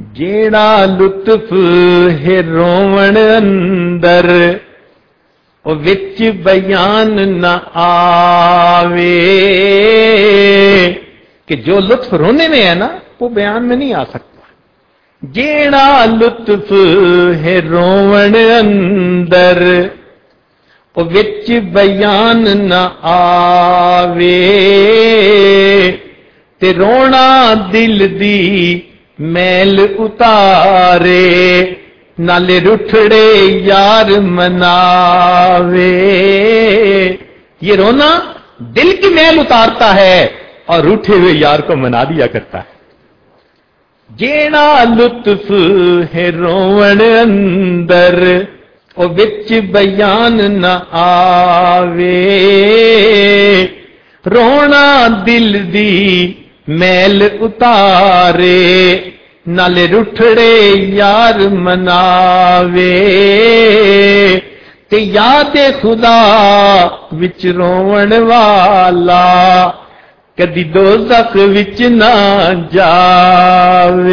جیڑا لطف ہے روون اندر وہ وچ بیان نہ آوے۔ کہ جو لطف رونے میں ہے نا، وہ بیان میں نہیں آ سکتا۔ جیڑا لطف ہے روون اندر وہ وچ بیان نہ آوے۔ تے رونا دل دی میل اتارے نالے رٹھڑے یار مناوے۔ یہ رونا دل کی میل اتارتا ہے اور روٹھے ہوئے یار کو منا دیا کرتا ہے۔ جیڑا لطف ہے روون اندر، او وچ بیان نہ آوے۔ رونا دل دی میل اتارے نل رٹھڑے یار مناوے تے یاد خدا وچ روون والا کدی دوزخ وچ نہ جاوے